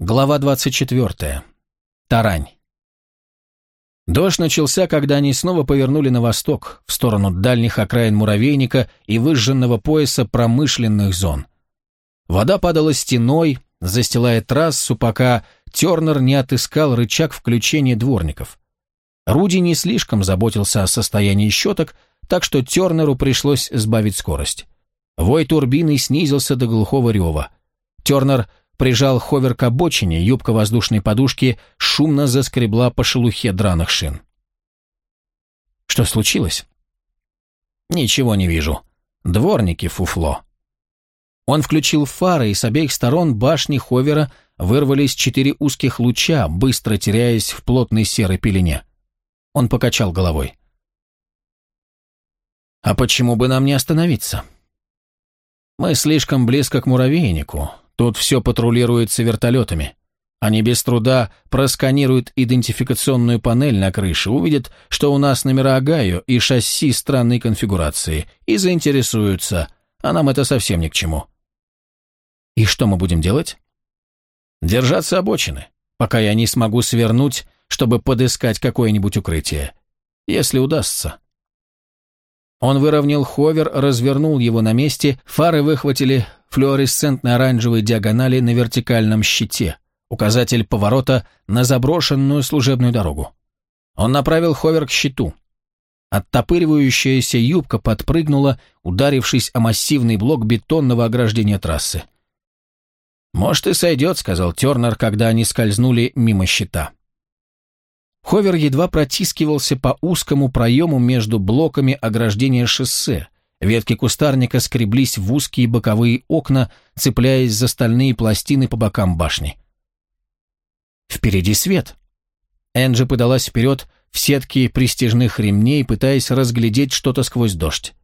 Глава 24. Тарань. Дождь начался, когда они снова повернули на восток, в сторону дальних окраин муравейника и выжженного пояса промышленных зон. Вода падала стеной, застилая трассу, пока Тернер не отыскал рычаг включения дворников. Руди не слишком заботился о состоянии щеток, так что Тернеру пришлось сбавить скорость. Вой турбины снизился до глухого рева. Тернер прижал ховер к обочине, юбка воздушной подушки шумно заскребла по шелухе драных шин. «Что случилось?» «Ничего не вижу. Дворники фуфло». Он включил фары, и с обеих сторон башни ховера вырвались четыре узких луча, быстро теряясь в плотной серой пелене. Он покачал головой. «А почему бы нам не остановиться?» «Мы слишком близко к муравейнику. Тут все патрулируется вертолетами. Они без труда просканируют идентификационную панель на крыше, увидят, что у нас номера Агаю и шасси странной конфигурации, и заинтересуются, а нам это совсем ни к чему. И что мы будем делать? Держаться обочины, пока я не смогу свернуть, чтобы подыскать какое-нибудь укрытие. Если удастся. Он выровнял ховер, развернул его на месте, фары выхватили флуоресцентной оранжевой диагонали на вертикальном щите, указатель поворота на заброшенную служебную дорогу. Он направил ховер к щиту. Оттопыривающаяся юбка подпрыгнула, ударившись о массивный блок бетонного ограждения трассы. «Может, и сойдет», — сказал Тернер, когда они скользнули мимо щита. Ховер едва протискивался по узкому проему между блоками ограждения шоссе, Ветки кустарника скреблись в узкие боковые окна, цепляясь за стальные пластины по бокам башни. «Впереди свет!» Энджи подалась вперед в сетке пристежных ремней, пытаясь разглядеть что-то сквозь дождь.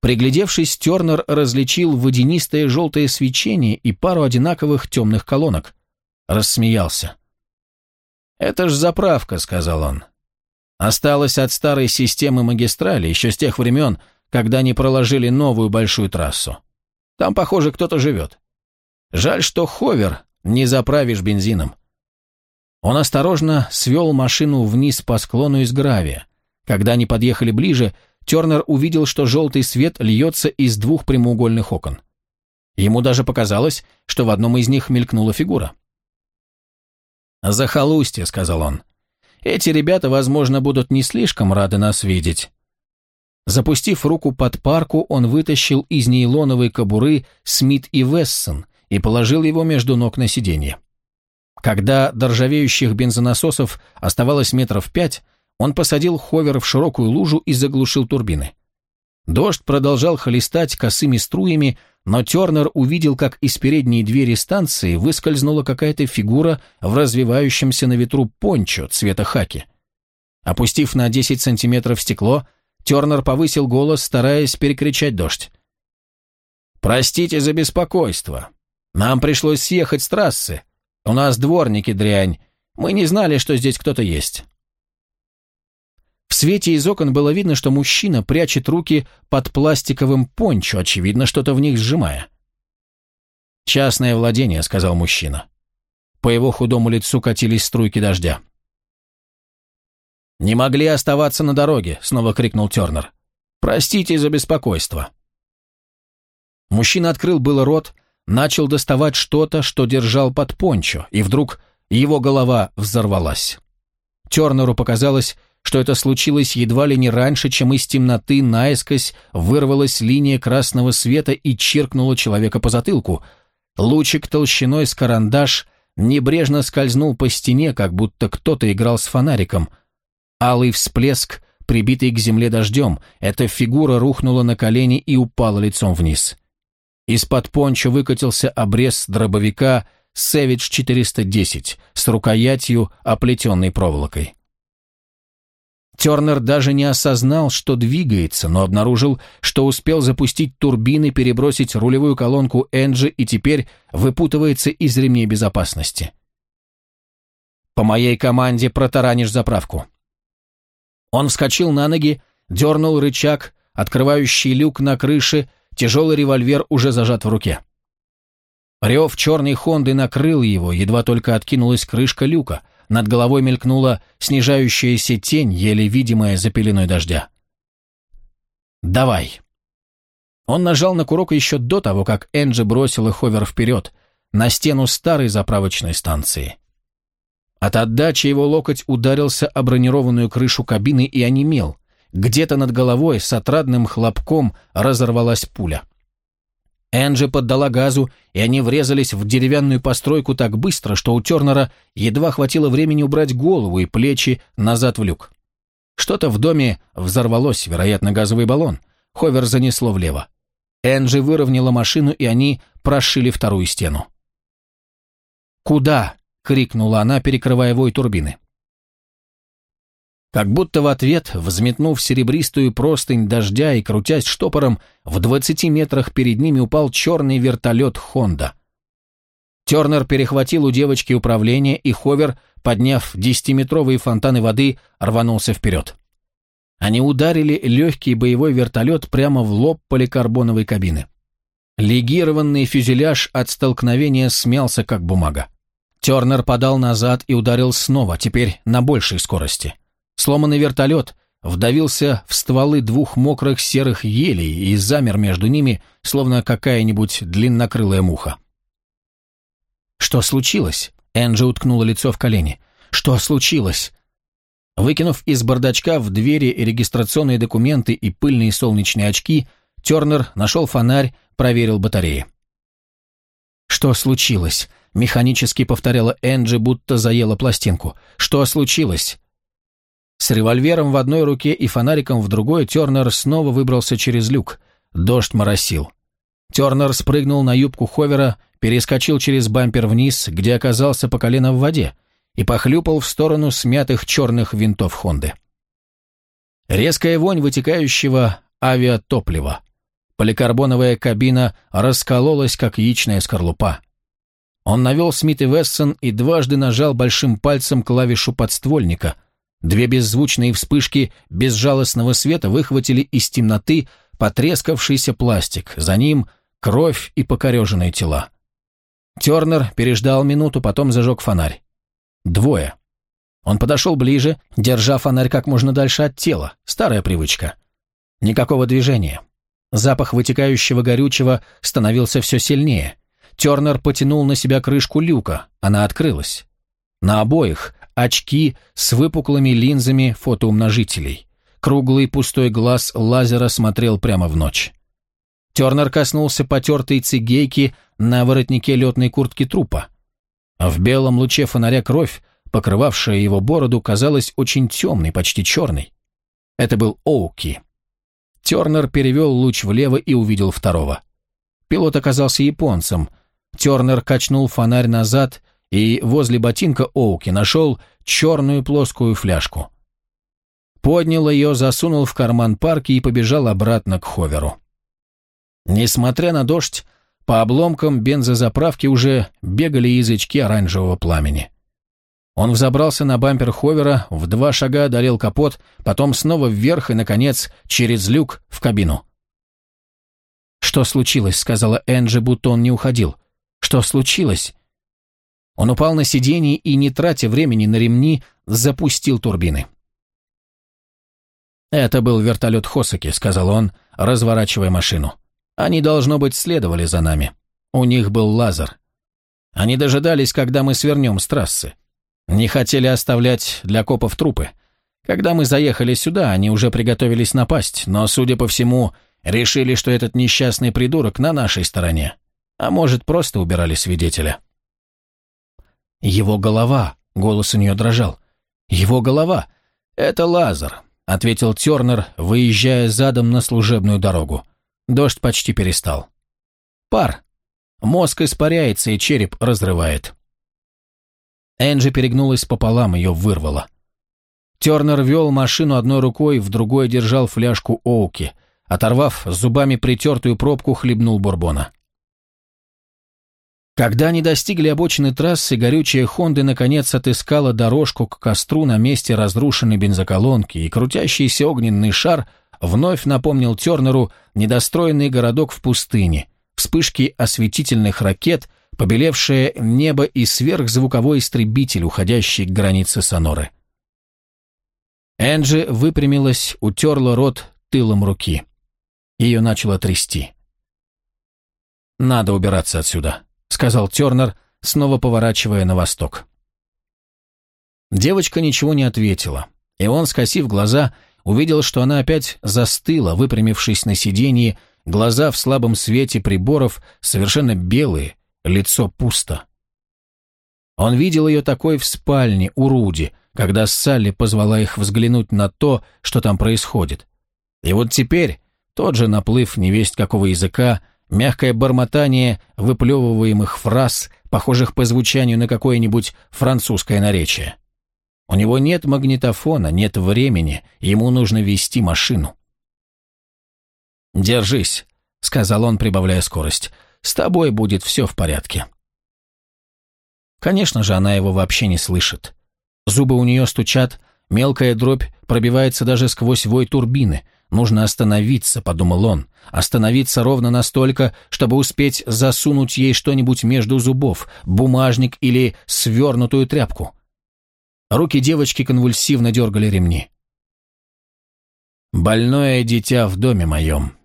Приглядевшись, Тернер различил водянистое желтое свечение и пару одинаковых темных колонок. Рассмеялся. «Это ж заправка», — сказал он. «Осталось от старой системы магистрали, еще с тех времен, когда они проложили новую большую трассу. Там, похоже, кто-то живет. Жаль, что ховер не заправишь бензином. Он осторожно свел машину вниз по склону из гравия. Когда они подъехали ближе, Тернер увидел, что желтый свет льется из двух прямоугольных окон. Ему даже показалось, что в одном из них мелькнула фигура. «Захолустье», — сказал он. «Эти ребята, возможно, будут не слишком рады нас видеть, Запустив руку под парку, он вытащил из нейлоновой кобуры Смит и Вессон и положил его между ног на сиденье. Когда до ржавеющих бензонасосов оставалось метров пять, он посадил ховер в широкую лужу и заглушил турбины. Дождь продолжал хлестать косыми струями, но Тернер увидел, как из передней двери станции выскользнула какая-то фигура в развивающемся на ветру пончо цвета хаки. Опустив на 10 сантиметров стекло, Тернер повысил голос, стараясь перекричать дождь. «Простите за беспокойство. Нам пришлось съехать с трассы. У нас дворники дрянь. Мы не знали, что здесь кто-то есть». В свете из окон было видно, что мужчина прячет руки под пластиковым пончо, очевидно, что-то в них сжимая. «Частное владение», — сказал мужчина. По его худому лицу катились струйки дождя. «Не могли оставаться на дороге», — снова крикнул Тернер. «Простите за беспокойство». Мужчина открыл было рот, начал доставать что-то, что держал под пончо, и вдруг его голова взорвалась. Тернеру показалось, что это случилось едва ли не раньше, чем из темноты наискось вырвалась линия красного света и чиркнула человека по затылку. Лучик толщиной с карандаш небрежно скользнул по стене, как будто кто-то играл с фонариком — Алый всплеск, прибитый к земле дождем, эта фигура рухнула на колени и упала лицом вниз. Из-под пончо выкатился обрез дробовика Savage 410 с рукоятью, оплетенной проволокой. Тернер даже не осознал, что двигается, но обнаружил, что успел запустить турбины, перебросить рулевую колонку Энджи и теперь выпутывается из ремней безопасности. «По моей команде протаранишь заправку», он вскочил на ноги, дернул рычаг, открывающий люк на крыше, тяжелый револьвер уже зажат в руке. Рев черной Хонды накрыл его, едва только откинулась крышка люка. Над головой мелькнула снижающаяся тень, еле видимая за пеленой дождя. «Давай!» Он нажал на курок еще до того, как Энджи бросила ховер вперед, на стену старой заправочной станции. От отдачи его локоть ударился о бронированную крышу кабины и онемел. Где-то над головой с отрадным хлопком разорвалась пуля. Энджи поддала газу, и они врезались в деревянную постройку так быстро, что у Тернера едва хватило времени убрать голову и плечи назад в люк. Что-то в доме взорвалось, вероятно, газовый баллон. Ховер занесло влево. Энджи выровняла машину, и они прошили вторую стену. «Куда?» — крикнула она, перекрывая вой турбины. Как будто в ответ, взметнув серебристую простынь дождя и крутясь штопором, в двадцати метрах перед ними упал черный вертолет «Хонда». Тернер перехватил у девочки управление, и Ховер, подняв десятиметровые фонтаны воды, рванулся вперед. Они ударили легкий боевой вертолет прямо в лоб поликарбоновой кабины. Легированный фюзеляж от столкновения смялся, как бумага. Тернер подал назад и ударил снова, теперь на большей скорости. Сломанный вертолет вдавился в стволы двух мокрых серых елей и замер между ними, словно какая-нибудь длиннокрылая муха. «Что случилось?» Энджи уткнула лицо в колени. «Что случилось?» Выкинув из бардачка в двери регистрационные документы и пыльные солнечные очки, Тернер нашел фонарь, проверил батареи. «Что случилось?» — механически повторяла Энджи, будто заела пластинку. «Что случилось?» С револьвером в одной руке и фонариком в другой Тернер снова выбрался через люк. Дождь моросил. Тернер спрыгнул на юбку Ховера, перескочил через бампер вниз, где оказался по колено в воде, и похлюпал в сторону смятых черных винтов Хонды. Резкая вонь вытекающего авиатоплива. Поликарбоновая кабина раскололась, как яичная скорлупа. Он навел Смит и Вессон и дважды нажал большим пальцем клавишу подствольника — Две беззвучные вспышки безжалостного света выхватили из темноты потрескавшийся пластик, за ним кровь и покореженные тела. Тернер переждал минуту, потом зажег фонарь. Двое. Он подошел ближе, держа фонарь как можно дальше от тела. Старая привычка. Никакого движения. Запах вытекающего горючего становился все сильнее. Тернер потянул на себя крышку люка. Она открылась. На обоих очки с выпуклыми линзами фотоумножителей. Круглый пустой глаз лазера смотрел прямо в ночь. Тернер коснулся потертой цигейки на воротнике летной куртки трупа. В белом луче фонаря кровь, покрывавшая его бороду, казалась очень темной, почти черной. Это был Оуки. Тернер перевел луч влево и увидел второго. Пилот оказался японцем. Тернер качнул фонарь назад и возле ботинка Оуки нашел черную плоскую фляжку. Поднял ее, засунул в карман парки и побежал обратно к Ховеру. Несмотря на дождь, по обломкам бензозаправки уже бегали язычки оранжевого пламени. Он взобрался на бампер Ховера, в два шага одолел капот, потом снова вверх и, наконец, через люк в кабину. «Что случилось?» — сказала Энджи, будто он не уходил. «Что случилось?» Он упал на сиденье и, не тратя времени на ремни, запустил турбины. «Это был вертолет Хосаки», — сказал он, разворачивая машину. «Они, должно быть, следовали за нами. У них был лазер. Они дожидались, когда мы свернем с трассы. Не хотели оставлять для копов трупы. Когда мы заехали сюда, они уже приготовились напасть, но, судя по всему, решили, что этот несчастный придурок на нашей стороне. А может, просто убирали свидетеля». «Его голова!» — голос у нее дрожал. «Его голова! Это лазер!» — ответил Тернер, выезжая задом на служебную дорогу. Дождь почти перестал. «Пар! Мозг испаряется, и череп разрывает». Энджи перегнулась пополам, ее вырвало. Тернер вел машину одной рукой, в другой держал фляжку Оуки. Оторвав зубами притертую пробку, хлебнул бурбона. Когда они достигли обочины трассы, горючая Хонда наконец отыскала дорожку к костру на месте разрушенной бензоколонки, и крутящийся огненный шар вновь напомнил Тернеру недостроенный городок в пустыне, вспышки осветительных ракет, побелевшее небо и сверхзвуковой истребитель, уходящий к границе Соноры. Энджи выпрямилась, утерла рот тылом руки. Ее начало трясти. «Надо убираться отсюда», — сказал Тернер, снова поворачивая на восток. Девочка ничего не ответила, и он, скосив глаза, увидел, что она опять застыла, выпрямившись на сиденье, глаза в слабом свете приборов совершенно белые, лицо пусто. Он видел ее такой в спальне у Руди, когда Салли позвала их взглянуть на то, что там происходит. И вот теперь тот же наплыв невесть какого языка, мягкое бормотание выплевываемых фраз, похожих по звучанию на какое-нибудь французское наречие. У него нет магнитофона, нет времени, ему нужно вести машину. «Держись», — сказал он, прибавляя скорость. «С тобой будет все в порядке». Конечно же, она его вообще не слышит. Зубы у нее стучат, мелкая дробь пробивается даже сквозь вой турбины. Нужно остановиться, подумал он. Остановиться ровно настолько, чтобы успеть засунуть ей что-нибудь между зубов, бумажник или свернутую тряпку. Руки девочки конвульсивно дергали ремни. «Больное дитя в доме моем».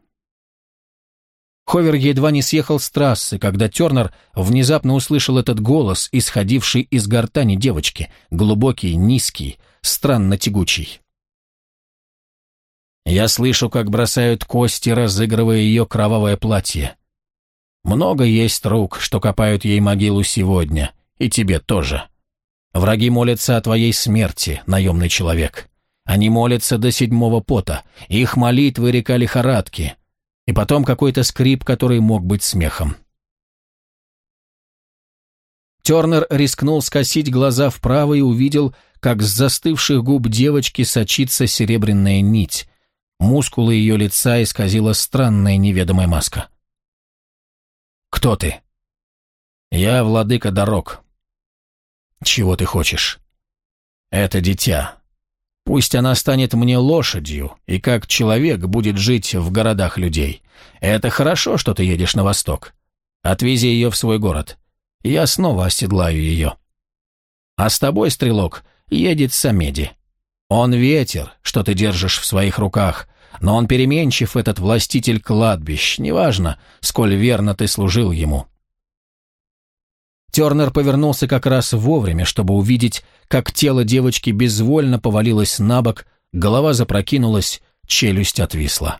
Ховер едва не съехал с трассы, когда Тернер внезапно услышал этот голос, исходивший из гортани девочки, глубокий, низкий, странно тягучий. Я слышу, как бросают кости, разыгрывая ее кровавое платье. Много есть рук, что копают ей могилу сегодня, и тебе тоже. Враги молятся о твоей смерти, наемный человек. Они молятся до седьмого пота, их молитвы река лихорадки. И потом какой-то скрип, который мог быть смехом. Тернер рискнул скосить глаза вправо и увидел, как с застывших губ девочки сочится серебряная нить. Мускулы ее лица исказила странная неведомая маска. «Кто ты?» «Я владыка дорог», чего ты хочешь? Это дитя. Пусть она станет мне лошадью, и как человек будет жить в городах людей. Это хорошо, что ты едешь на восток. Отвези ее в свой город. Я снова оседлаю ее. А с тобой, стрелок, едет Самеди. Он ветер, что ты держишь в своих руках, но он переменчив, этот властитель кладбищ, неважно, сколь верно ты служил ему. Тернер повернулся как раз вовремя, чтобы увидеть, как тело девочки безвольно повалилось на бок, голова запрокинулась, челюсть отвисла.